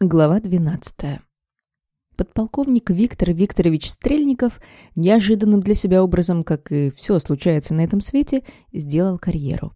Глава 12. Подполковник Виктор Викторович Стрельников неожиданным для себя образом, как и все случается на этом свете, сделал карьеру.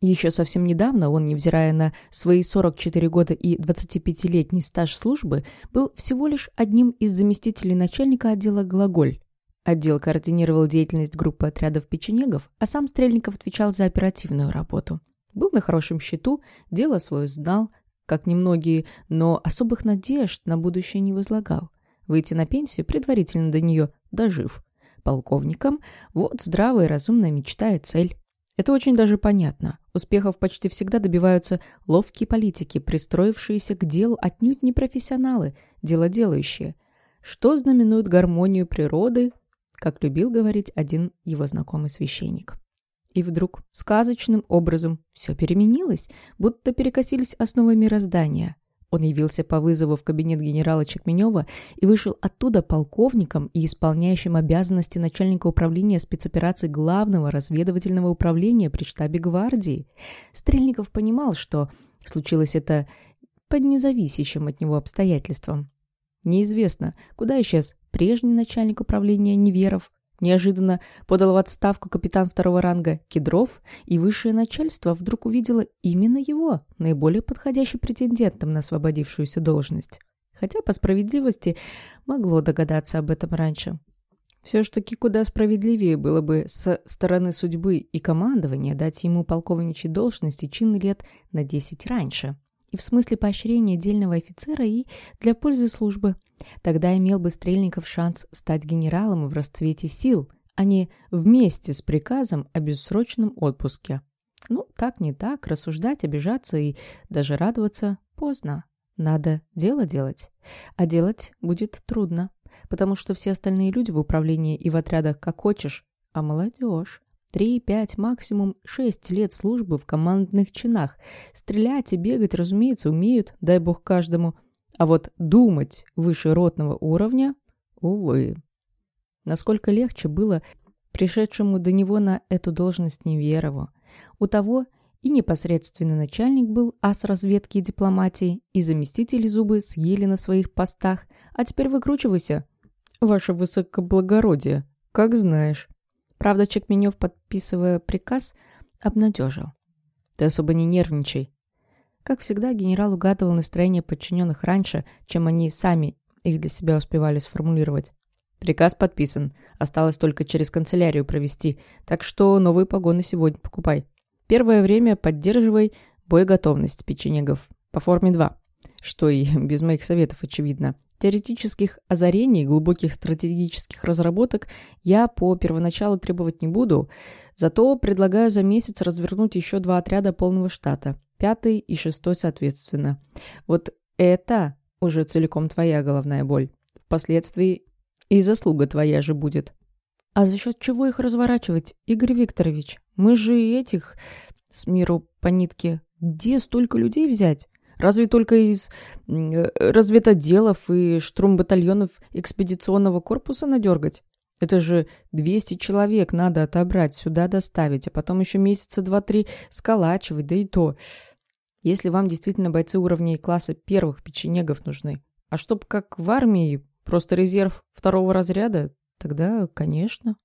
Еще совсем недавно он, невзирая на свои 44 года и 25-летний стаж службы, был всего лишь одним из заместителей начальника отдела «Глаголь». Отдел координировал деятельность группы отрядов печенегов, а сам Стрельников отвечал за оперативную работу. Был на хорошем счету, дело свое знал, как немногие, но особых надежд на будущее не возлагал. Выйти на пенсию, предварительно до нее дожив. Полковником – вот здравая и разумная мечта и цель. Это очень даже понятно. Успехов почти всегда добиваются ловкие политики, пристроившиеся к делу отнюдь не профессионалы, делоделающие. Что знаменует гармонию природы, как любил говорить один его знакомый священник. И вдруг сказочным образом все переменилось, будто перекосились основы мироздания. Он явился по вызову в кабинет генерала Чекменева и вышел оттуда полковником и исполняющим обязанности начальника управления спецопераций Главного разведывательного управления при штабе гвардии. Стрельников понимал, что случилось это под независящим от него обстоятельством. Неизвестно, куда исчез прежний начальник управления Неверов, Неожиданно подал в отставку капитан второго ранга Кедров, и высшее начальство вдруг увидело именно его, наиболее подходящим претендентом на освободившуюся должность. Хотя, по справедливости, могло догадаться об этом раньше. Все ж таки куда справедливее было бы с стороны судьбы и командования дать ему полковничьей должности чин лет на 10 раньше. И в смысле поощрения дельного офицера, и для пользы службы – Тогда имел бы Стрельников шанс стать генералом в расцвете сил, а не вместе с приказом о бессрочном отпуске. Ну, так не так, рассуждать, обижаться и даже радоваться поздно. Надо дело делать. А делать будет трудно, потому что все остальные люди в управлении и в отрядах как хочешь, а молодежь. Три, пять, максимум шесть лет службы в командных чинах. Стрелять и бегать, разумеется, умеют, дай бог каждому – а вот думать выше ротного уровня – увы. Насколько легче было пришедшему до него на эту должность Неверову. У того и непосредственный начальник был ас разведки и дипломатии, и заместители зубы съели на своих постах, а теперь выкручивайся. Ваше высокоблагородие, как знаешь. Правда, Чекменев, подписывая приказ, обнадежил. Ты особо не нервничай. Как всегда, генерал угадывал настроение подчиненных раньше, чем они сами их для себя успевали сформулировать. Приказ подписан. Осталось только через канцелярию провести, так что новые погоны сегодня покупай. Первое время поддерживай боеготовность печенегов по форме 2, что и без моих советов очевидно. Теоретических озарений, глубоких стратегических разработок я по первоначалу требовать не буду, зато предлагаю за месяц развернуть еще два отряда полного штата, пятый и шестой соответственно. Вот это уже целиком твоя головная боль. Впоследствии и заслуга твоя же будет. А за счет чего их разворачивать, Игорь Викторович? Мы же и этих с миру по нитке. Где столько людей взять? Разве только из э, разведотделов и штурмбатальонов экспедиционного корпуса надергать? Это же 200 человек надо отобрать, сюда доставить, а потом еще месяца два-три сколачивать, да и то. Если вам действительно бойцы уровня и класса первых печенегов нужны, а чтоб как в армии, просто резерв второго разряда, тогда, конечно.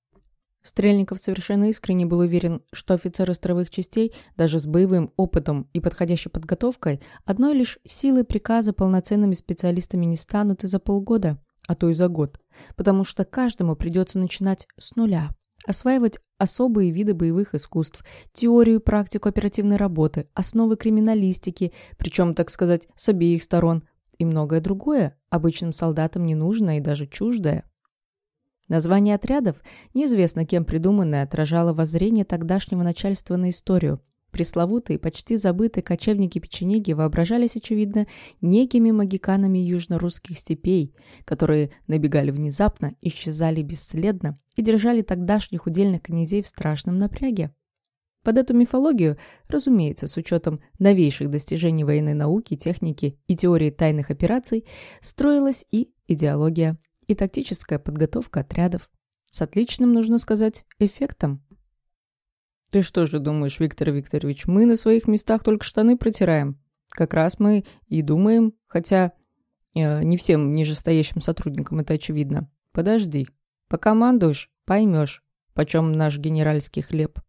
Стрельников совершенно искренне был уверен, что офицеры строевых частей, даже с боевым опытом и подходящей подготовкой, одной лишь силы приказа полноценными специалистами не станут и за полгода, а то и за год, потому что каждому придется начинать с нуля, осваивать особые виды боевых искусств, теорию и практику оперативной работы, основы криминалистики, причем, так сказать, с обеих сторон, и многое другое, обычным солдатам ненужное и даже чуждое. Название отрядов, неизвестно кем придуманное, отражало воззрение тогдашнего начальства на историю. Пресловутые, почти забытые кочевники-печенеги воображались, очевидно, некими магиканами южно-русских степей, которые набегали внезапно, исчезали бесследно и держали тогдашних удельных князей в страшном напряге. Под эту мифологию, разумеется, с учетом новейших достижений военной науки, техники и теории тайных операций, строилась и идеология и тактическая подготовка отрядов. С отличным, нужно сказать, эффектом. «Ты что же думаешь, Виктор Викторович, мы на своих местах только штаны протираем? Как раз мы и думаем, хотя э, не всем нижестоящим сотрудникам это очевидно. Подожди, покомандуешь, поймешь, почем наш генеральский хлеб.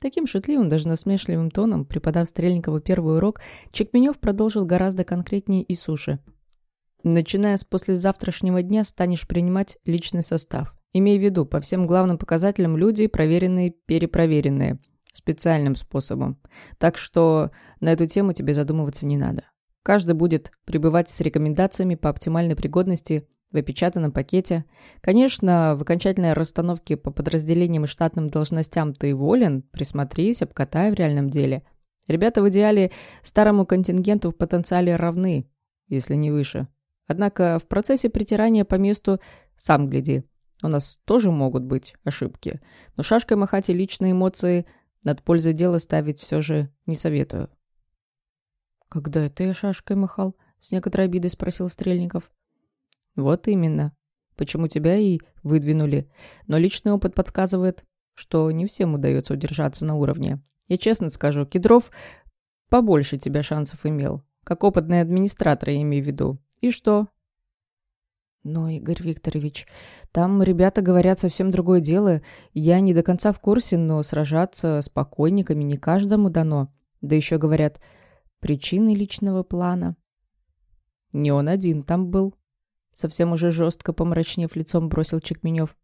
Таким шутливым, даже насмешливым тоном, преподав Стрельникову первый урок, Чекменев продолжил гораздо конкретнее и суше. Начиная с послезавтрашнего дня станешь принимать личный состав. Имей в виду, по всем главным показателям люди проверенные, перепроверенные. Специальным способом. Так что на эту тему тебе задумываться не надо. Каждый будет пребывать с рекомендациями по оптимальной пригодности в опечатанном пакете. Конечно, в окончательной расстановке по подразделениям и штатным должностям ты волен, присмотрись, обкатай в реальном деле. Ребята в идеале старому контингенту в потенциале равны, если не выше. Однако в процессе притирания по месту сам гляди. У нас тоже могут быть ошибки. Но шашкой махать и личные эмоции над пользой дела ставить все же не советую. «Когда это я шашкой махал?» — с некоторой обидой спросил Стрельников. «Вот именно. Почему тебя и выдвинули. Но личный опыт подсказывает, что не всем удается удержаться на уровне. Я честно скажу, Кедров побольше тебя шансов имел. Как опытный администратор, я имею в виду. И что?» «Ну, Игорь Викторович, там ребята говорят совсем другое дело. Я не до конца в курсе, но сражаться с покойниками не каждому дано. Да еще говорят, причины личного плана». «Не он один там был», Совсем уже жестко помрачнев лицом бросил Чекменев.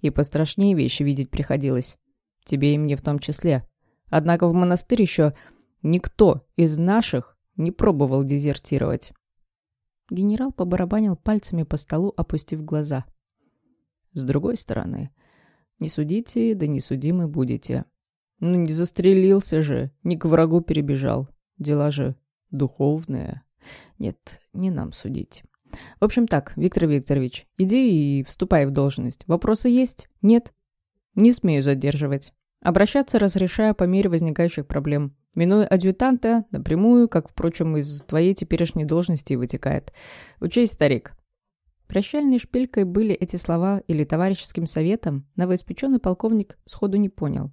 И пострашнее вещи видеть приходилось. Тебе и мне в том числе. Однако в монастырь еще никто из наших не пробовал дезертировать. Генерал побарабанил пальцами по столу, опустив глаза. С другой стороны, не судите, да не судимы будете. Ну, не застрелился же, не к врагу перебежал. Дела же духовные. Нет, не нам судить. В общем так, Виктор Викторович, иди и вступай в должность. Вопросы есть? Нет? Не смею задерживать. Обращаться разрешаю по мере возникающих проблем. Минуя адъютанта, напрямую, как, впрочем, из твоей теперешней должности вытекает. Учись, старик. Прощальной шпилькой были эти слова или товарищеским советом, новоиспеченный полковник сходу не понял.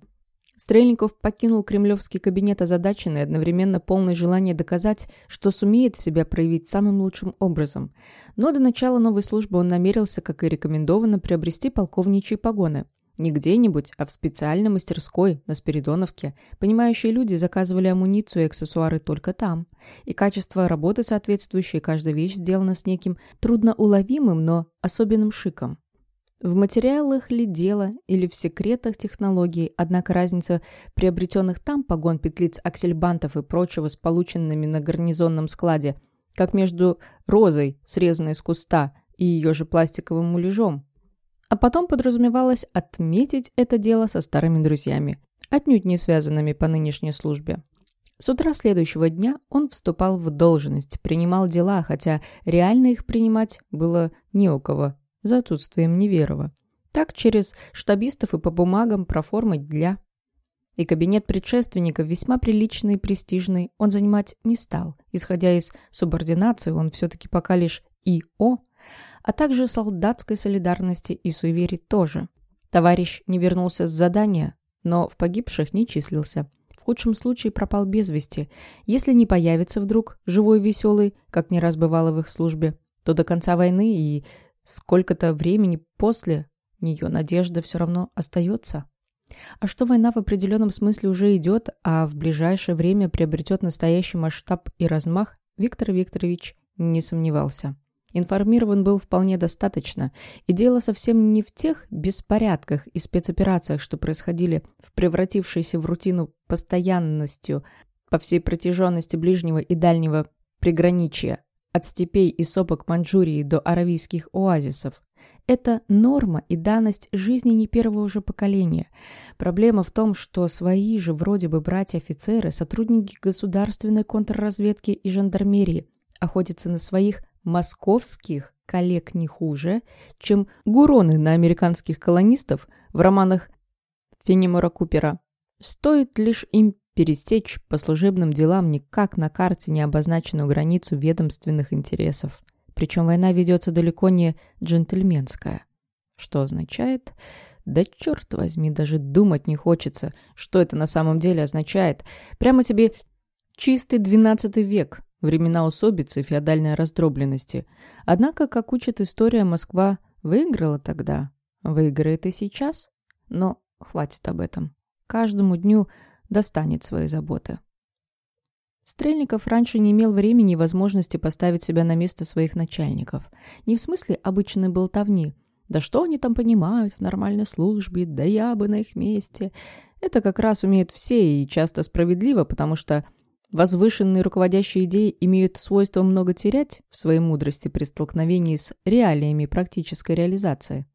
Стрельников покинул кремлевский кабинет озадаченный, одновременно полное желание доказать, что сумеет себя проявить самым лучшим образом. Но до начала новой службы он намерился, как и рекомендовано, приобрести полковничьи погоны. Не где-нибудь, а в специальной мастерской на Спиридоновке. Понимающие люди заказывали амуницию и аксессуары только там. И качество работы соответствующее, каждая вещь сделана с неким трудноуловимым, но особенным шиком. В материалах ли дело или в секретах технологий, однако разница приобретенных там погон петлиц аксельбантов и прочего с полученными на гарнизонном складе, как между розой, срезанной из куста, и ее же пластиковым муляжом. А потом подразумевалось отметить это дело со старыми друзьями, отнюдь не связанными по нынешней службе. С утра следующего дня он вступал в должность, принимал дела, хотя реально их принимать было не у кого за отсутствием Неверова. Так через штабистов и по бумагам проформать для... И кабинет предшественника, весьма приличный и престижный, он занимать не стал. Исходя из субординации, он все-таки пока лишь ИО, а также солдатской солидарности и суеверий тоже. Товарищ не вернулся с задания, но в погибших не числился. В худшем случае пропал без вести. Если не появится вдруг живой веселый, как не раз бывало в их службе, то до конца войны и Сколько-то времени после нее надежда все равно остается. А что война в определенном смысле уже идет, а в ближайшее время приобретет настоящий масштаб и размах, Виктор Викторович не сомневался. Информирован был вполне достаточно, и дело совсем не в тех беспорядках и спецоперациях, что происходили в превратившейся в рутину постоянностью по всей протяженности ближнего и дальнего приграничья, от степей и сопок Маньчжурии до аравийских оазисов. Это норма и данность жизни не первого уже поколения. Проблема в том, что свои же вроде бы братья-офицеры, сотрудники государственной контрразведки и жандармерии, охотятся на своих московских коллег не хуже, чем гуроны на американских колонистов в романах Фенимора Купера. Стоит лишь им пересечь по служебным делам никак на карте не обозначенную границу ведомственных интересов. Причем война ведется далеко не джентльменская. Что означает... Да черт возьми, даже думать не хочется, что это на самом деле означает. Прямо тебе Чистый двенадцатый век, времена усобицы и феодальной раздробленности. Однако, как учит история, Москва выиграла тогда, выиграет и сейчас. Но хватит об этом. Каждому дню достанет свои заботы. Стрельников раньше не имел времени и возможности поставить себя на место своих начальников. Не в смысле обычной болтовни. Да что они там понимают в нормальной службе, да я бы на их месте. Это как раз умеют все и часто справедливо, потому что возвышенные руководящие идеи имеют свойство много терять в своей мудрости при столкновении с реалиями практической реализации.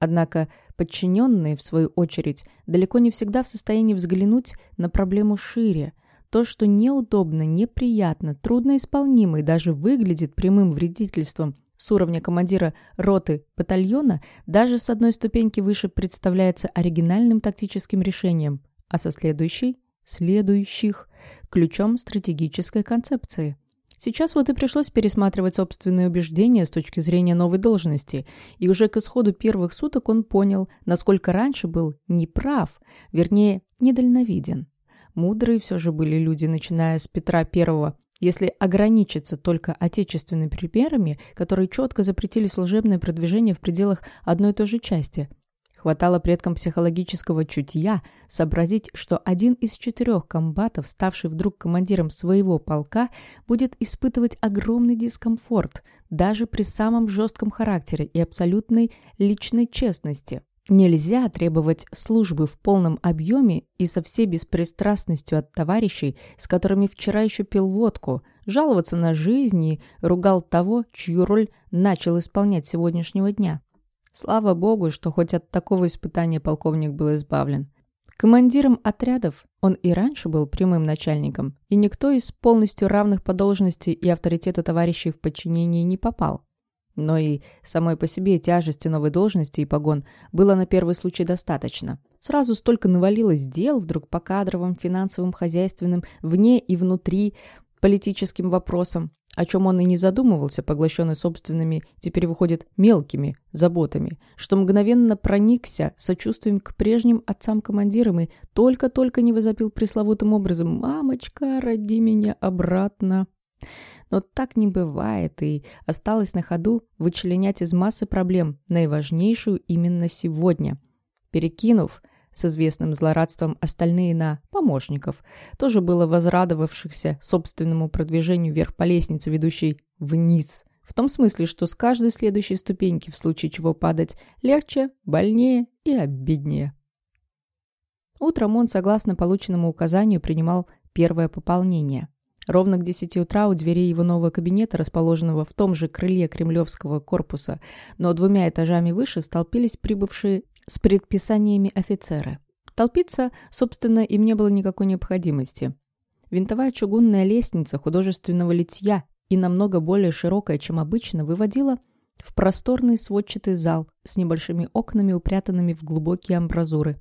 Однако подчиненные, в свою очередь, далеко не всегда в состоянии взглянуть на проблему шире – то, что неудобно, неприятно, трудноисполнимо и даже выглядит прямым вредительством с уровня командира роты батальона, даже с одной ступеньки выше представляется оригинальным тактическим решением, а со следующей – следующих – ключом стратегической концепции. Сейчас вот и пришлось пересматривать собственные убеждения с точки зрения новой должности, и уже к исходу первых суток он понял, насколько раньше был неправ, вернее, недальновиден. Мудрые все же были люди, начиная с Петра I, если ограничиться только отечественными примерами, которые четко запретили служебное продвижение в пределах одной и той же части. Хватало предкам психологического чутья сообразить, что один из четырех комбатов, ставший вдруг командиром своего полка, будет испытывать огромный дискомфорт даже при самом жестком характере и абсолютной личной честности. Нельзя требовать службы в полном объеме и со всей беспристрастностью от товарищей, с которыми вчера еще пил водку, жаловаться на жизнь и ругал того, чью роль начал исполнять сегодняшнего дня. Слава богу, что хоть от такого испытания полковник был избавлен. Командиром отрядов он и раньше был прямым начальником, и никто из полностью равных по должности и авторитету товарищей в подчинении не попал. Но и самой по себе тяжести новой должности и погон было на первый случай достаточно. Сразу столько навалилось дел вдруг по кадровым, финансовым, хозяйственным, вне и внутри, политическим вопросам, о чем он и не задумывался, поглощенный собственными, теперь выходит, мелкими заботами, что мгновенно проникся сочувствием к прежним отцам-командирам и только-только не возопил пресловутым образом «Мамочка, роди меня обратно». Но так не бывает, и осталось на ходу вычленять из массы проблем наиважнейшую именно сегодня. Перекинув с известным злорадством остальные на помощников, тоже было возрадовавшихся собственному продвижению вверх по лестнице, ведущей вниз. В том смысле, что с каждой следующей ступеньки, в случае чего падать, легче, больнее и обиднее. Утром он, согласно полученному указанию, принимал первое пополнение – Ровно к 10 утра у дверей его нового кабинета, расположенного в том же крыле кремлевского корпуса, но двумя этажами выше, столпились прибывшие с предписаниями офицеры. Толпиться, собственно, им не было никакой необходимости. Винтовая чугунная лестница художественного литья и намного более широкая, чем обычно, выводила в просторный сводчатый зал с небольшими окнами, упрятанными в глубокие амбразуры.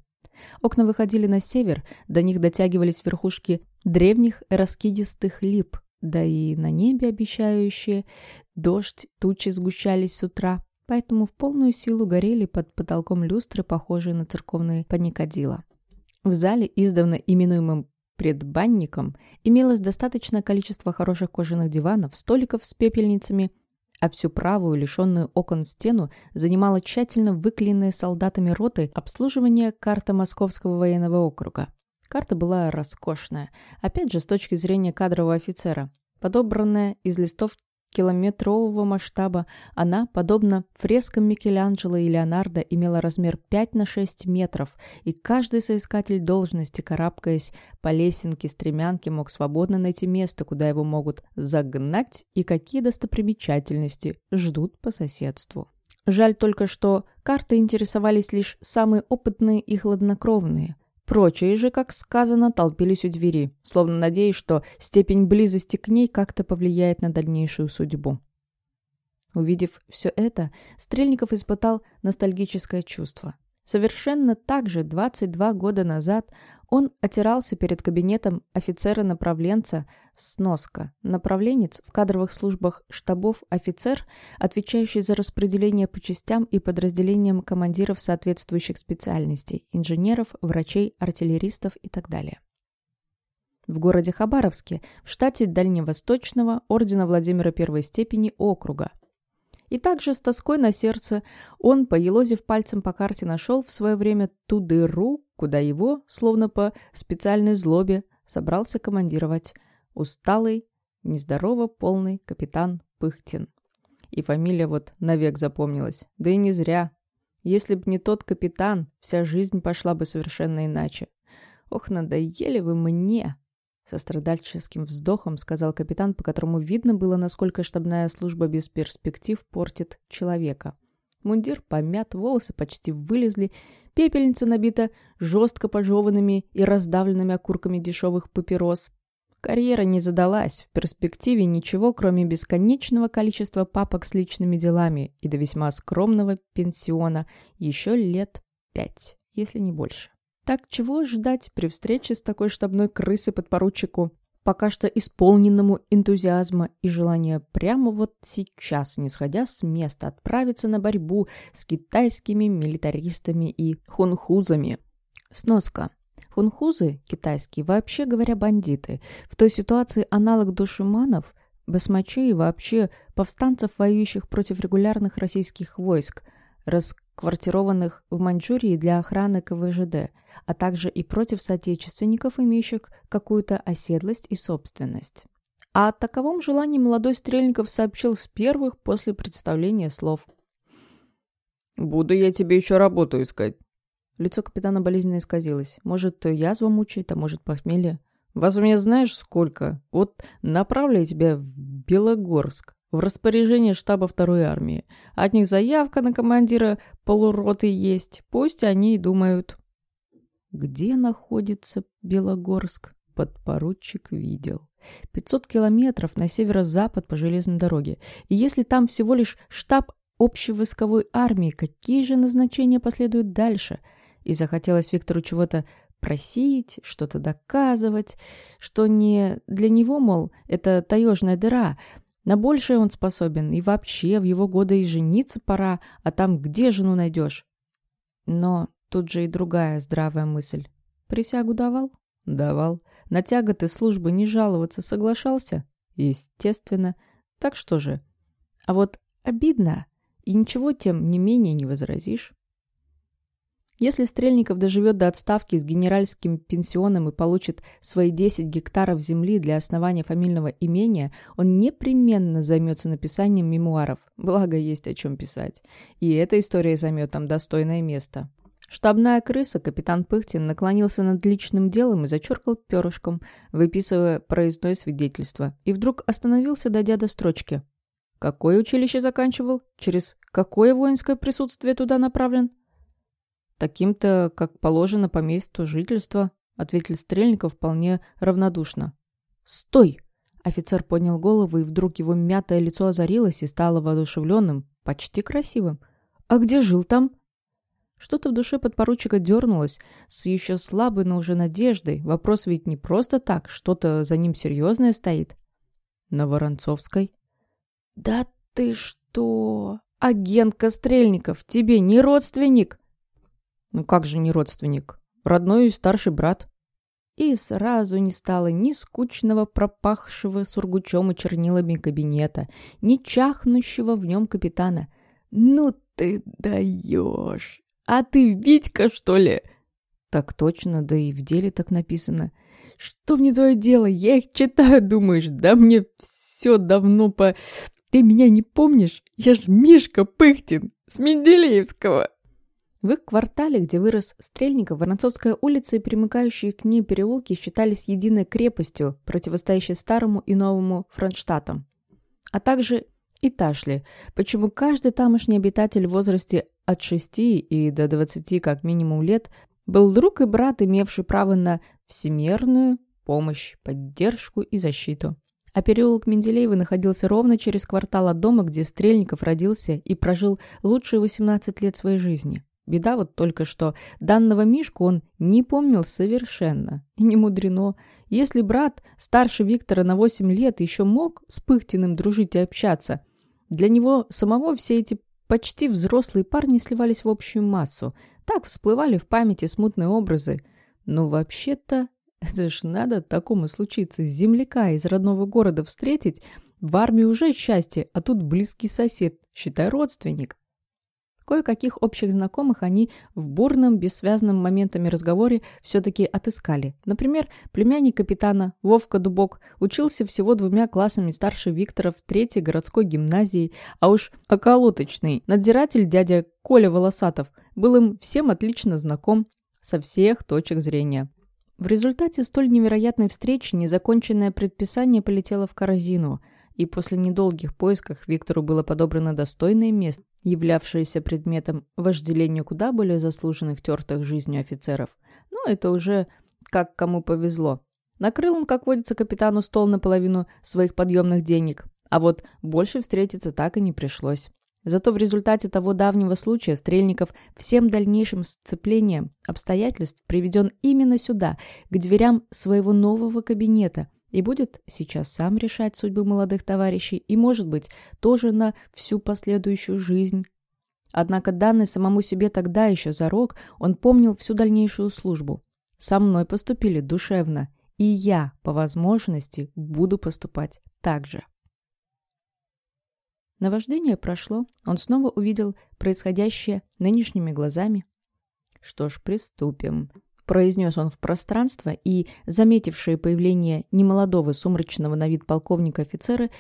Окна выходили на север, до них дотягивались верхушки древних раскидистых лип, да и на небе обещающие дождь, тучи сгущались с утра, поэтому в полную силу горели под потолком люстры, похожие на церковные паникадила. В зале, издавна именуемым предбанником, имелось достаточное количество хороших кожаных диванов, столиков с пепельницами – а всю правую, лишенную окон стену, занимала тщательно выклеенная солдатами роты обслуживание карта Московского военного округа. Карта была роскошная, опять же с точки зрения кадрового офицера, подобранная из листов километрового масштаба, она, подобно фрескам Микеланджело и Леонардо, имела размер 5 на 6 метров, и каждый соискатель должности, карабкаясь по лесенке стремянки, мог свободно найти место, куда его могут загнать и какие достопримечательности ждут по соседству. Жаль только, что карты интересовались лишь самые опытные и хладнокровные – Прочие же, как сказано, толпились у двери, словно надеясь, что степень близости к ней как-то повлияет на дальнейшую судьбу. Увидев все это, Стрельников испытал ностальгическое чувство. Совершенно так же 22 года назад он отирался перед кабинетом офицера-направленца сноска. Направленец в кадровых службах штабов офицер, отвечающий за распределение по частям и подразделениям командиров соответствующих специальностей, инженеров, врачей, артиллеристов и так далее. в городе Хабаровске, в штате Дальневосточного ордена Владимира первой степени округа. И также с тоской на сердце он, поелозив пальцем по карте, нашел в свое время ту дыру, куда его, словно по специальной злобе, собрался командировать усталый, нездорово полный капитан Пыхтин. И фамилия вот навек запомнилась. Да и не зря. Если б не тот капитан, вся жизнь пошла бы совершенно иначе. Ох, надоели вы мне!» Со страдальческим вздохом сказал капитан, по которому видно было, насколько штабная служба без перспектив портит человека. Мундир помят, волосы почти вылезли, пепельница набита жестко пожеванными и раздавленными окурками дешевых папирос. Карьера не задалась, в перспективе ничего, кроме бесконечного количества папок с личными делами и до весьма скромного пенсиона еще лет пять, если не больше. Так чего ждать при встрече с такой штабной крысой подпоручику? Пока что исполненному энтузиазма и желания прямо вот сейчас, не сходя с места, отправиться на борьбу с китайскими милитаристами и хунхузами. Сноска. Хунхузы, китайские, вообще говоря, бандиты. В той ситуации аналог душиманов, басмачей и вообще повстанцев, воюющих против регулярных российских войск, расквартированных в Маньчжурии для охраны КВЖД – а также и против соотечественников, имеющих какую-то оседлость и собственность. А о таковом желании молодой Стрельников сообщил с первых после представления слов. «Буду я тебе еще работу искать». Лицо капитана болезненно исказилось. Может, язва мучает, а может, похмелье. «Вас у меня знаешь сколько? Вот направляю тебя в Белогорск, в распоряжение штаба второй армии. От них заявка на командира полуроты есть. Пусть они и думают». Где находится Белогорск, подпоручик видел. 500 километров на северо-запад по железной дороге. И если там всего лишь штаб общевойсковой армии, какие же назначения последуют дальше? И захотелось Виктору чего-то просить, что-то доказывать, что не для него, мол, это таежная дыра, на большее он способен, и вообще в его годы и жениться пора, а там где жену найдешь? Но Тут же и другая здравая мысль. Присягу давал? Давал. На тяготы службы не жаловаться соглашался? Естественно. Так что же? А вот обидно, и ничего тем не менее не возразишь. Если Стрельников доживет до отставки с генеральским пенсионом и получит свои 10 гектаров земли для основания фамильного имения, он непременно займется написанием мемуаров, благо есть о чем писать. И эта история займет там достойное место. Штабная крыса, капитан Пыхтин, наклонился над личным делом и зачеркал перышком, выписывая проездное свидетельство, и вдруг остановился, дойдя до строчки. «Какое училище заканчивал? Через какое воинское присутствие туда направлен?» «Таким-то, как положено по месту жительства», — ответил Стрельников вполне равнодушно. «Стой!» Офицер поднял голову, и вдруг его мятое лицо озарилось и стало воодушевленным, почти красивым. «А где жил там?» Что-то в душе подпоручика дернулось с еще слабой, но уже надеждой. Вопрос ведь не просто так, что-то за ним серьезное стоит. На Воронцовской. «Да ты что? Агент Кострельников, тебе не родственник?» «Ну как же не родственник? Родной и старший брат». И сразу не стало ни скучного, пропахшего сургучом и чернилами кабинета, ни чахнущего в нем капитана. «Ну ты даешь!» «А ты Витька, что ли?» «Так точно, да и в деле так написано». «Что мне твое дело? Я их читаю, думаешь? Да мне все давно по... Ты меня не помнишь? Я ж Мишка Пыхтин с Менделеевского!» В их квартале, где вырос Стрельников, Воронцовская улица и примыкающие к ней переулки считались единой крепостью, противостоящей старому и новому Фронштадтам, а также и Ташли, почему каждый тамошний обитатель в возрасте от 6 и до 20 как минимум лет был друг и брат, имевший право на всемерную помощь, поддержку и защиту. А переулок Менделеева находился ровно через квартал от дома, где Стрельников родился и прожил лучшие 18 лет своей жизни. Беда вот только что данного Мишку он не помнил совершенно. И не мудрено. Если брат старше Виктора на 8 лет еще мог с Пыхтиным дружить и общаться, для него самого все эти почти взрослые парни сливались в общую массу. Так всплывали в памяти смутные образы. Но вообще-то Это ж надо такому случиться. Земляка из родного города встретить. В армии уже счастье, а тут близкий сосед, считай родственник. Кое-каких общих знакомых они в бурном, бессвязном моментами разговоре все-таки отыскали. Например, племянник капитана Вовка Дубок учился всего двумя классами старше Виктора в третьей городской гимназии, а уж околоточный надзиратель дядя Коля Волосатов был им всем отлично знаком со всех точек зрения. В результате столь невероятной встречи незаконченное предписание полетело в корзину – и после недолгих поисков Виктору было подобрано достойное место, являвшееся предметом вожделения куда более заслуженных тертых жизнью офицеров. Но это уже как кому повезло. Накрыл он, как водится, капитану стол наполовину своих подъемных денег, а вот больше встретиться так и не пришлось. Зато в результате того давнего случая Стрельников всем дальнейшим сцеплением обстоятельств приведен именно сюда, к дверям своего нового кабинета, и будет сейчас сам решать судьбы молодых товарищей и, может быть, тоже на всю последующую жизнь. Однако данный самому себе тогда еще зарок, он помнил всю дальнейшую службу. Со мной поступили душевно, и я, по возможности, буду поступать так же. Наваждение прошло, он снова увидел происходящее нынешними глазами. Что ж, приступим произнес он в пространство, и, заметившие появление немолодого сумрачного на вид полковника офицеры,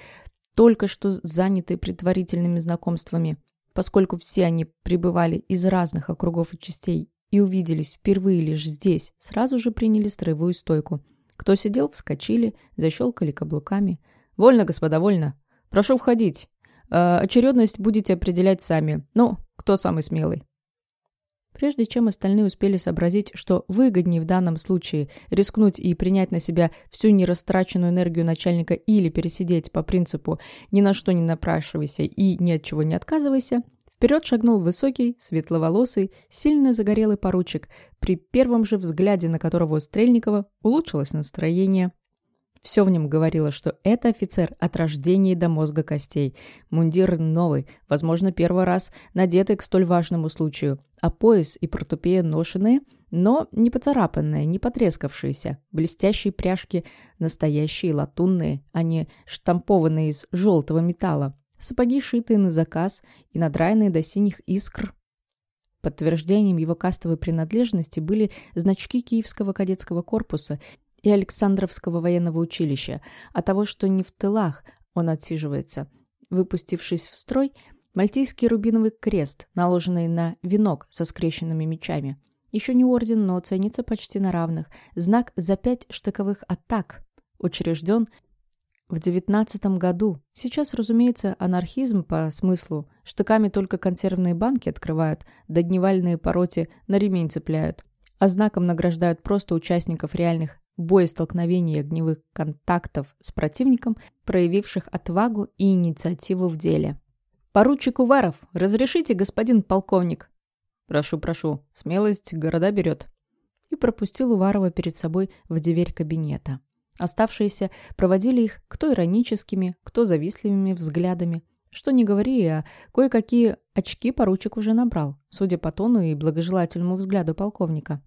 только что занятые предварительными знакомствами, поскольку все они пребывали из разных округов и частей и увиделись впервые лишь здесь, сразу же приняли строевую стойку. Кто сидел, вскочили, защелкали каблуками. «Вольно, господа, вольно. Прошу входить. Э, очередность будете определять сами. Ну, кто самый смелый?» Прежде чем остальные успели сообразить, что выгоднее в данном случае рискнуть и принять на себя всю нерастраченную энергию начальника или пересидеть по принципу «ни на что не напрашивайся и ни от чего не отказывайся», вперед шагнул высокий, светловолосый, сильно загорелый поручик, при первом же взгляде на которого у Стрельникова улучшилось настроение. Все в нем говорило, что это офицер от рождения до мозга костей. Мундир новый, возможно, первый раз надетый к столь важному случаю, а пояс и портупея ношеные, но не поцарапанные, не потрескавшиеся. Блестящие пряжки настоящие, латунные, а не штампованные из желтого металла. Сапоги шитые на заказ и надраенные до синих искр. Подтверждением его кастовой принадлежности были значки Киевского кадетского корпуса и Александровского военного училища, а того, что не в тылах он отсиживается. Выпустившись в строй, мальтийский рубиновый крест, наложенный на венок со скрещенными мечами. Еще не орден, но ценится почти на равных. Знак за пять штыковых атак. Учрежден в девятнадцатом году. Сейчас, разумеется, анархизм по смыслу. Штыками только консервные банки открывают, да дневальные пороте на ремень цепляют. А знаком награждают просто участников реальных боестолкновений и огневых контактов с противником, проявивших отвагу и инициативу в деле. «Поручик Уваров, разрешите, господин полковник?» «Прошу, прошу, смелость города берет». И пропустил Уварова перед собой в дверь кабинета. Оставшиеся проводили их кто ироническими, кто завистливыми взглядами. Что не говори, а кое-какие очки поручик уже набрал, судя по тону и благожелательному взгляду полковника.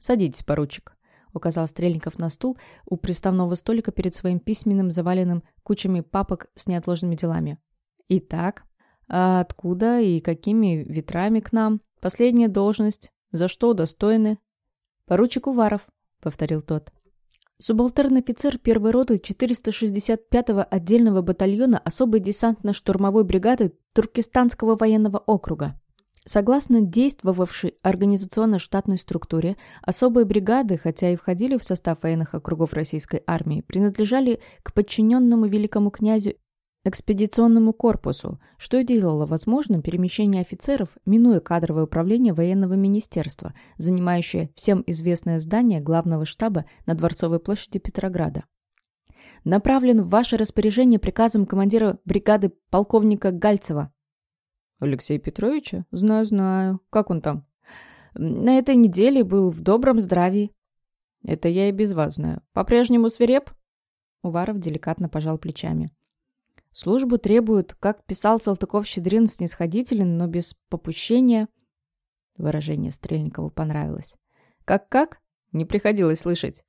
«Садитесь, поручик», указал Стрельников на стул у приставного столика перед своим письменным, заваленным кучами папок с неотложными делами. «Итак, а откуда и какими ветрами к нам? Последняя должность. За что удостоены?» «Поручик Уваров», — повторил тот. Субалтерный офицер первой роты 465-го отдельного батальона особой десантно-штурмовой бригады Туркестанского военного округа. Согласно действовавшей организационно-штатной структуре, особые бригады, хотя и входили в состав военных округов российской армии, принадлежали к подчиненному великому князю экспедиционному корпусу, что делало возможным перемещение офицеров, минуя кадровое управление военного министерства, занимающее всем известное здание главного штаба на Дворцовой площади Петрограда. Направлен в ваше распоряжение приказом командира бригады полковника Гальцева Алексея Петровича? Знаю, знаю. Как он там? На этой неделе был в добром здравии. Это я и без вас знаю. По-прежнему свиреп? Уваров деликатно пожал плечами. Службу требуют, как писал Салтыков-Щедрин, снисходителен, но без попущения. Выражение Стрельникову понравилось. Как-как? Не приходилось слышать.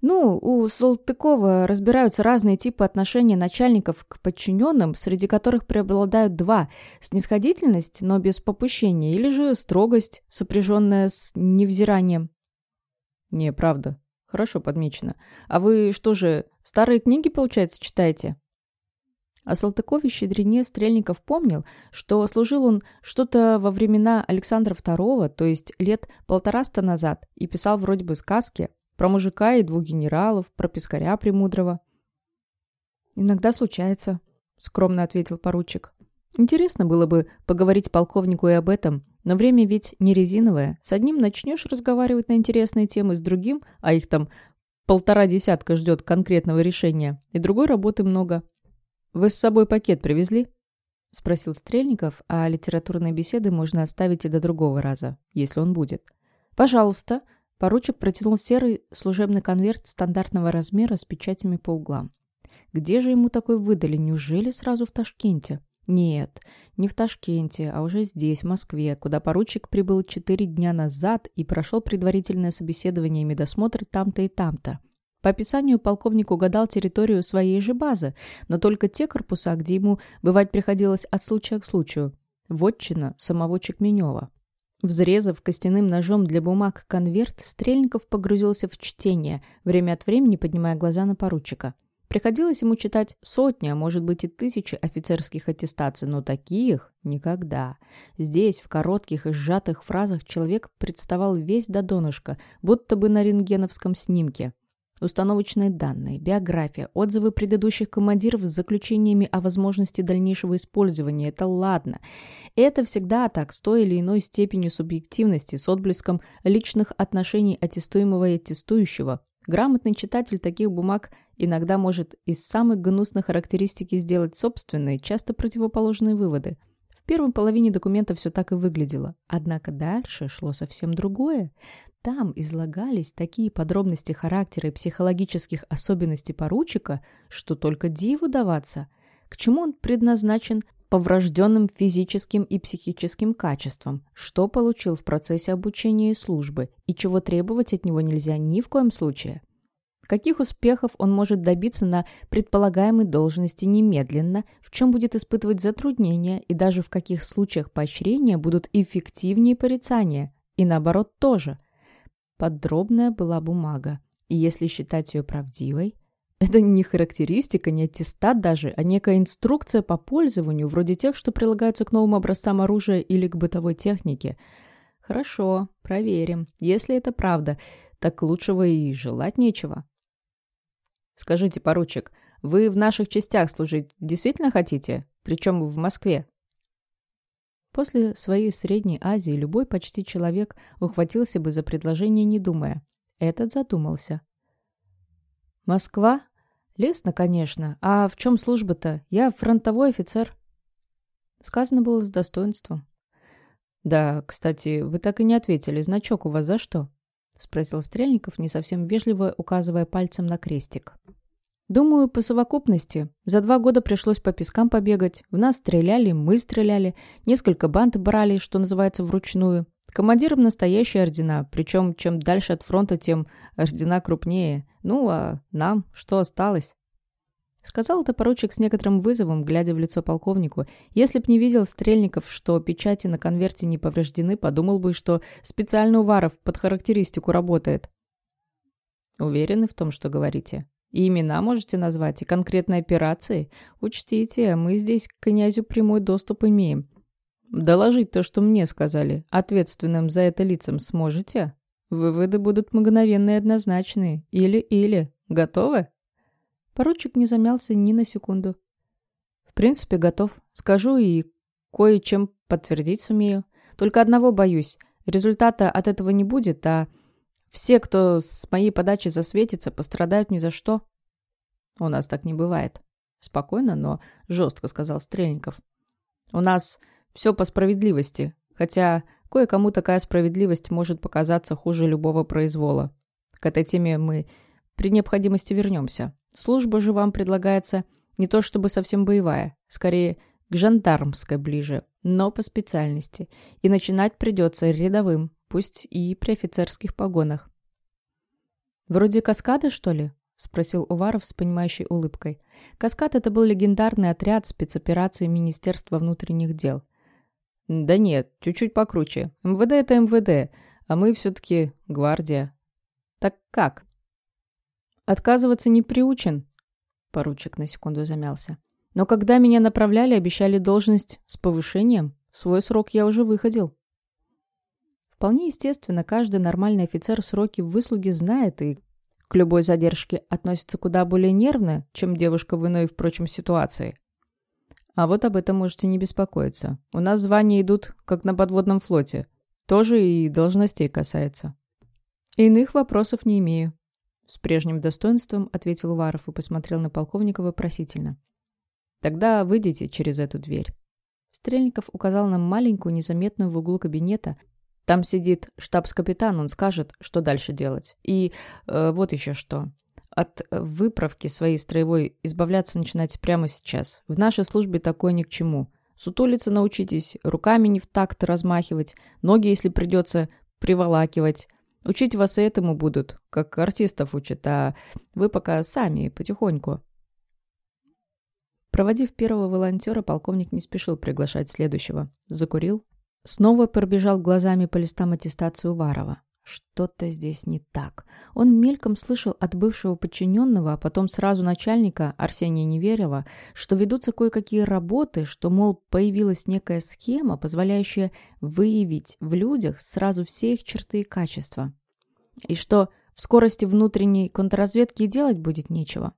Ну, у Салтыкова разбираются разные типы отношения начальников к подчиненным, среди которых преобладают два – снисходительность, но без попущения, или же строгость, сопряженная с невзиранием. Не, правда. Хорошо подмечено. А вы что же, старые книги, получается, читаете? О Салтыкове Щедрине Стрельников помнил, что служил он что-то во времена Александра II, то есть лет полтораста назад, и писал вроде бы сказки про мужика и двух генералов, про пескаря премудрого. «Иногда случается», — скромно ответил поручик. «Интересно было бы поговорить полковнику и об этом, но время ведь не резиновое. С одним начнешь разговаривать на интересные темы, с другим, а их там полтора десятка ждет конкретного решения, и другой работы много. «Вы с собой пакет привезли?» — спросил Стрельников, а литературные беседы можно оставить и до другого раза, если он будет. «Пожалуйста». Поручик протянул серый служебный конверт стандартного размера с печатями по углам. Где же ему такой выдали? Неужели сразу в Ташкенте? Нет, не в Ташкенте, а уже здесь, в Москве, куда поручик прибыл четыре дня назад и прошел предварительное собеседование и медосмотр там-то и там-то. По описанию полковник угадал территорию своей же базы, но только те корпуса, где ему бывать приходилось от случая к случаю. Вотчина самого Чекменева. Взрезав костяным ножом для бумаг конверт, Стрельников погрузился в чтение, время от времени поднимая глаза на поручика. Приходилось ему читать сотни, а может быть и тысячи офицерских аттестаций, но таких никогда. Здесь, в коротких и сжатых фразах, человек представал весь до донышка, будто бы на рентгеновском снимке. Установочные данные, биография, отзывы предыдущих командиров с заключениями о возможности дальнейшего использования – это ладно. Это всегда так, с той или иной степенью субъективности, с отблеском личных отношений аттестуемого и аттестующего. Грамотный читатель таких бумаг иногда может из самых гнусных характеристики сделать собственные, часто противоположные выводы. Первой половине документа все так и выглядело. Однако дальше шло совсем другое. Там излагались такие подробности характера и психологических особенностей поручика, что только диву даваться. К чему он предназначен по врожденным физическим и психическим качествам, что получил в процессе обучения и службы, и чего требовать от него нельзя ни в коем случае. Каких успехов он может добиться на предполагаемой должности немедленно, в чем будет испытывать затруднения и даже в каких случаях поощрения будут эффективнее порицания, и наоборот тоже – Подробная была бумага, и если считать ее правдивой, это не характеристика, не аттестат даже, а некая инструкция по пользованию, вроде тех, что прилагаются к новым образцам оружия или к бытовой технике. Хорошо, проверим. Если это правда, так лучшего и желать нечего. Скажите, поручик, вы в наших частях служить действительно хотите? Причем в Москве? После своей Средней Азии любой почти человек ухватился бы за предложение, не думая. Этот задумался. «Москва? Лестно, конечно. А в чем служба-то? Я фронтовой офицер». Сказано было с достоинством. «Да, кстати, вы так и не ответили. Значок у вас за что?» — спросил Стрельников, не совсем вежливо указывая пальцем на крестик. Думаю, по совокупности. За два года пришлось по пескам побегать. В нас стреляли, мы стреляли. Несколько банд брали, что называется, вручную. Командирам настоящие ордена. Причем, чем дальше от фронта, тем ордена крупнее. Ну, а нам что осталось? Сказал это поручик с некоторым вызовом, глядя в лицо полковнику. Если б не видел Стрельников, что печати на конверте не повреждены, подумал бы, что специально Уваров под характеристику работает. Уверены в том, что говорите? И имена можете назвать, и конкретные операции. Учтите, мы здесь к князю прямой доступ имеем. Доложить то, что мне сказали, ответственным за это лицам сможете? Выводы будут мгновенные и однозначные. Или-или. Готовы? Поручик не замялся ни на секунду. В принципе, готов. Скажу и кое-чем подтвердить сумею. Только одного боюсь. Результата от этого не будет, а все, кто с моей подачи засветится, пострадают ни за что. У нас так не бывает. Спокойно, но жестко сказал Стрельников. У нас все по справедливости, хотя кое-кому такая справедливость может показаться хуже любого произвола. К этой теме мы при необходимости вернемся. Служба же вам предлагается не то чтобы совсем боевая, скорее к жандармской ближе, но по специальности. И начинать придется рядовым, пусть и при офицерских погонах. «Вроде каскады, что ли?» — спросил Уваров с понимающей улыбкой. «Каскад — это был легендарный отряд спецоперации Министерства внутренних дел». «Да нет, чуть-чуть покруче. МВД — это МВД, а мы все-таки гвардия». «Так как?» «Отказываться не приучен», — поручик на секунду замялся. «Но когда меня направляли, обещали должность с повышением. Свой срок я уже выходил». Вполне естественно, каждый нормальный офицер сроки выслуги знает и к любой задержке относится куда более нервно, чем девушка в иной, впрочем, ситуации. А вот об этом можете не беспокоиться. У нас звания идут, как на подводном флоте. Тоже и должностей касается. Иных вопросов не имею. С прежним достоинством ответил Уваров и посмотрел на полковника вопросительно. Тогда выйдите через эту дверь. Стрельников указал нам маленькую, незаметную в углу кабинета, там сидит штабс-капитан, он скажет, что дальше делать. И э, вот еще что. От выправки своей строевой избавляться начинайте прямо сейчас. В нашей службе такое ни к чему. Сутулиться научитесь, руками не в такт размахивать, ноги, если придется, приволакивать. Учить вас этому будут, как артистов учат, а вы пока сами, потихоньку. Проводив первого волонтера, полковник не спешил приглашать следующего. Закурил, Снова пробежал глазами по листам аттестации Уварова. Что-то здесь не так. Он мельком слышал от бывшего подчиненного, а потом сразу начальника Арсения Неверова, что ведутся кое-какие работы, что, мол, появилась некая схема, позволяющая выявить в людях сразу все их черты и качества. И что в скорости внутренней контрразведки делать будет нечего.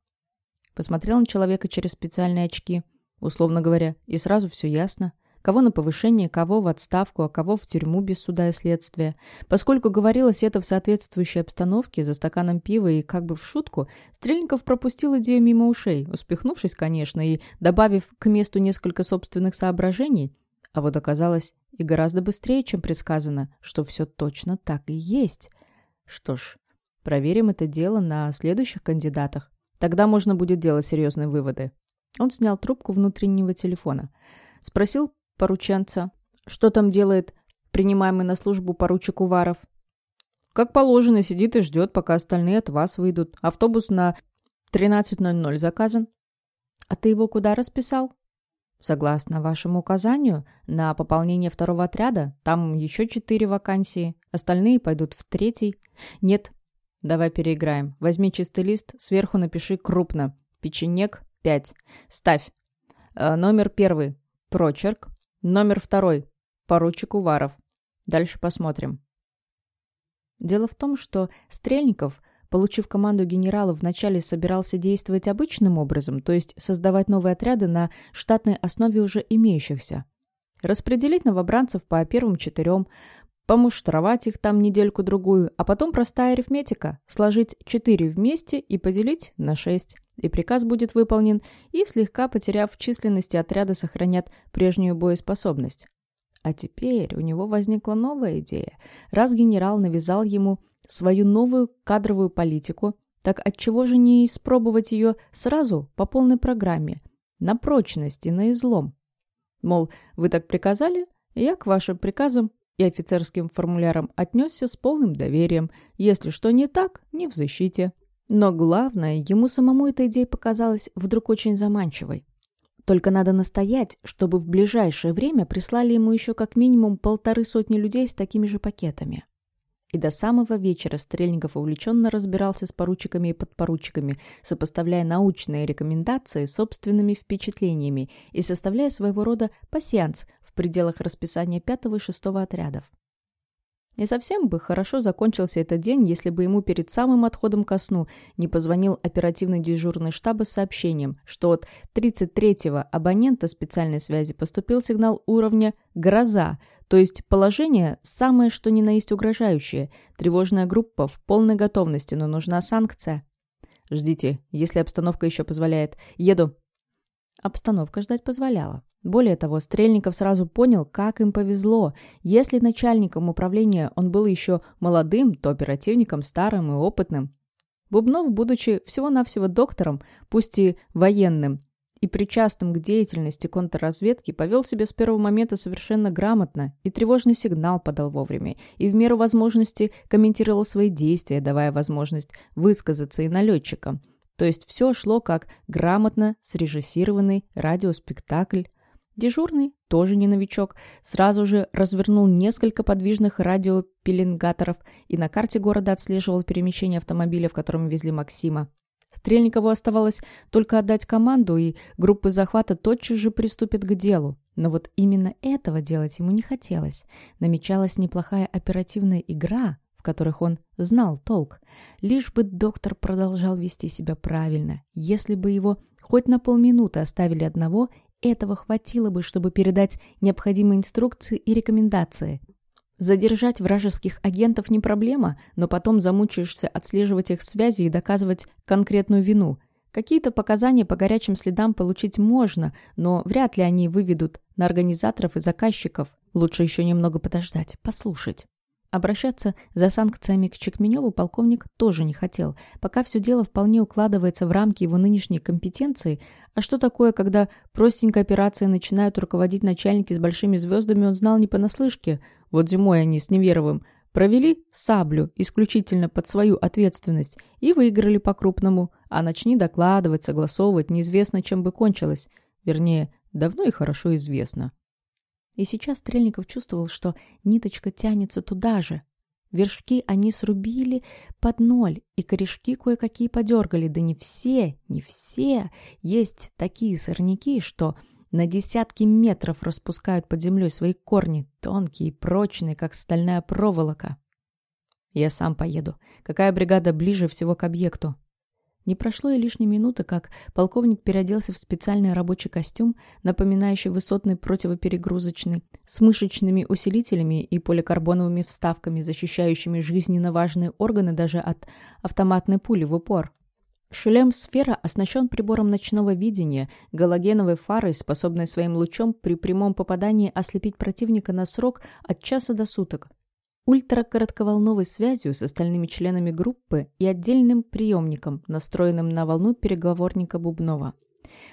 Посмотрел на человека через специальные очки, условно говоря, и сразу все ясно. Кого на повышение, кого в отставку, а кого в тюрьму без суда и следствия. Поскольку говорилось это в соответствующей обстановке, за стаканом пива и как бы в шутку, Стрельников пропустил идею мимо ушей, успехнувшись, конечно, и добавив к месту несколько собственных соображений. А вот оказалось и гораздо быстрее, чем предсказано, что все точно так и есть. Что ж, проверим это дело на следующих кандидатах. Тогда можно будет делать серьезные выводы. Он снял трубку внутреннего телефона. Спросил порученца. Что там делает принимаемый на службу поручик Уваров? Как положено, сидит и ждет, пока остальные от вас выйдут. Автобус на 13.00 заказан. А ты его куда расписал? Согласно вашему указанию, на пополнение второго отряда, там еще четыре вакансии, остальные пойдут в третий. Нет, давай переиграем. Возьми чистый лист, сверху напиши крупно. Печенек 5. Ставь. Э, номер первый. Прочерк. Номер второй. Поручик Уваров. Дальше посмотрим. Дело в том, что Стрельников, получив команду генерала, вначале собирался действовать обычным образом, то есть создавать новые отряды на штатной основе уже имеющихся. Распределить новобранцев по первым четырем, помуштровать их там недельку-другую, а потом простая арифметика – сложить четыре вместе и поделить на шесть и приказ будет выполнен, и, слегка потеряв в численности отряда, сохранят прежнюю боеспособность. А теперь у него возникла новая идея. Раз генерал навязал ему свою новую кадровую политику, так отчего же не испробовать ее сразу по полной программе, на прочность и на излом? Мол, вы так приказали, я к вашим приказам и офицерским формулярам отнесся с полным доверием. Если что не так, не в защите. Но главное, ему самому эта идея показалась вдруг очень заманчивой. Только надо настоять, чтобы в ближайшее время прислали ему еще как минимум полторы сотни людей с такими же пакетами. И до самого вечера Стрельников увлеченно разбирался с поручиками и подпоручиками, сопоставляя научные рекомендации с собственными впечатлениями и составляя своего рода пасьянс в пределах расписания пятого и шестого отрядов. И совсем бы хорошо закончился этот день, если бы ему перед самым отходом ко сну не позвонил оперативный дежурный штаба с сообщением, что от 33-го абонента специальной связи поступил сигнал уровня «Гроза», то есть положение самое что ни на есть угрожающее. Тревожная группа в полной готовности, но нужна санкция. «Ждите, если обстановка еще позволяет. Еду». Обстановка ждать позволяла. Более того, Стрельников сразу понял, как им повезло. Если начальником управления он был еще молодым, то оперативником старым и опытным. Бубнов, будучи всего-навсего доктором, пусть и военным, и причастным к деятельности контрразведки, повел себя с первого момента совершенно грамотно и тревожный сигнал подал вовремя, и в меру возможности комментировал свои действия, давая возможность высказаться и налетчикам. То есть все шло как грамотно срежиссированный радиоспектакль. Дежурный, тоже не новичок, сразу же развернул несколько подвижных радиопеленгаторов и на карте города отслеживал перемещение автомобиля, в котором везли Максима. Стрельникову оставалось только отдать команду, и группы захвата тотчас же приступят к делу. Но вот именно этого делать ему не хотелось. Намечалась неплохая оперативная игра, в которых он знал толк. Лишь бы доктор продолжал вести себя правильно. Если бы его хоть на полминуты оставили одного, этого хватило бы, чтобы передать необходимые инструкции и рекомендации. Задержать вражеских агентов не проблема, но потом замучаешься отслеживать их связи и доказывать конкретную вину. Какие-то показания по горячим следам получить можно, но вряд ли они выведут на организаторов и заказчиков. Лучше еще немного подождать, послушать. Обращаться за санкциями к Чекменеву полковник тоже не хотел, пока все дело вполне укладывается в рамки его нынешней компетенции. А что такое, когда простенькой операцией начинают руководить начальники с большими звездами, он знал не понаслышке – вот зимой они с Неверовым провели саблю исключительно под свою ответственность и выиграли по-крупному, а начни докладывать, согласовывать, неизвестно, чем бы кончилось. Вернее, давно и хорошо известно. И сейчас Стрельников чувствовал, что ниточка тянется туда же. Вершки они срубили под ноль, и корешки кое-какие подергали. Да не все, не все. Есть такие сорняки, что на десятки метров распускают под землей свои корни, тонкие и прочные, как стальная проволока. Я сам поеду. Какая бригада ближе всего к объекту? Не прошло и лишней минуты, как полковник переоделся в специальный рабочий костюм, напоминающий высотный противоперегрузочный, с мышечными усилителями и поликарбоновыми вставками, защищающими жизненно важные органы даже от автоматной пули в упор. Шлем-сфера оснащен прибором ночного видения, галогеновой фарой, способной своим лучом при прямом попадании ослепить противника на срок от часа до суток, ультракоротковолновой связью с остальными членами группы и отдельным приемником, настроенным на волну переговорника Бубнова.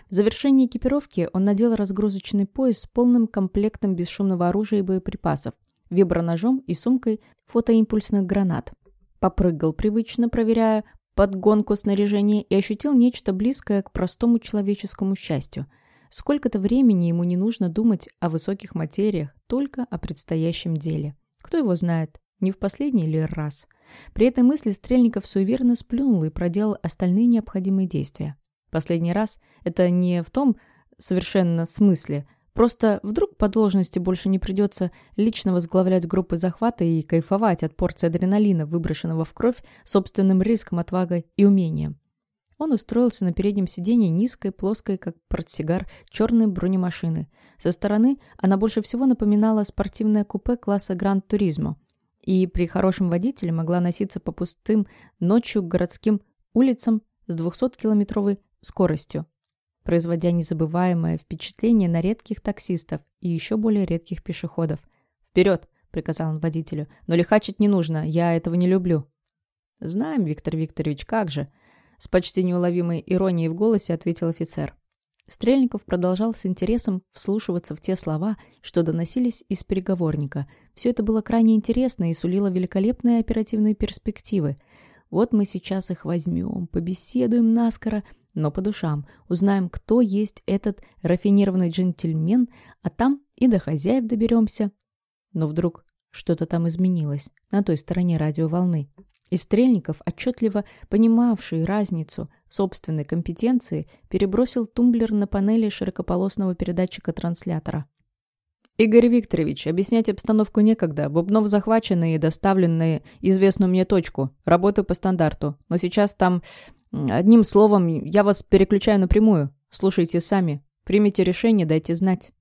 В завершении экипировки он надел разгрузочный пояс с полным комплектом бесшумного оружия и боеприпасов, виброножом и сумкой фотоимпульсных гранат. Попрыгал привычно, проверяя, подгонку снаряжения и ощутил нечто близкое к простому человеческому счастью. Сколько-то времени ему не нужно думать о высоких материях, только о предстоящем деле. Кто его знает, не в последний ли раз. При этой мысли Стрельников суеверно сплюнул и проделал остальные необходимые действия. Последний раз это не в том совершенно смысле, Просто вдруг по должности больше не придется лично возглавлять группы захвата и кайфовать от порции адреналина, выброшенного в кровь собственным риском, отвагой и умением. Он устроился на переднем сиденье низкой, плоской, как портсигар, черной бронемашины. Со стороны она больше всего напоминала спортивное купе класса Гранд Туризмо и при хорошем водителе могла носиться по пустым ночью городским улицам с 200-километровой скоростью производя незабываемое впечатление на редких таксистов и еще более редких пешеходов. «Вперед!» — приказал он водителю. «Но лихачить не нужно, я этого не люблю». «Знаем, Виктор Викторович, как же!» С почти неуловимой иронией в голосе ответил офицер. Стрельников продолжал с интересом вслушиваться в те слова, что доносились из переговорника. Все это было крайне интересно и сулило великолепные оперативные перспективы. Вот мы сейчас их возьмем, побеседуем наскоро но по душам. Узнаем, кто есть этот рафинированный джентльмен, а там и до хозяев доберемся. Но вдруг что-то там изменилось на той стороне радиоволны. И Стрельников, отчетливо понимавший разницу собственной компетенции, перебросил тумблер на панели широкополосного передатчика транслятора. «Игорь Викторович, объяснять обстановку некогда. Бубнов захвачены и доставлены известную мне точку. Работаю по стандарту. Но сейчас там Одним словом, я вас переключаю напрямую. Слушайте сами. Примите решение, дайте знать.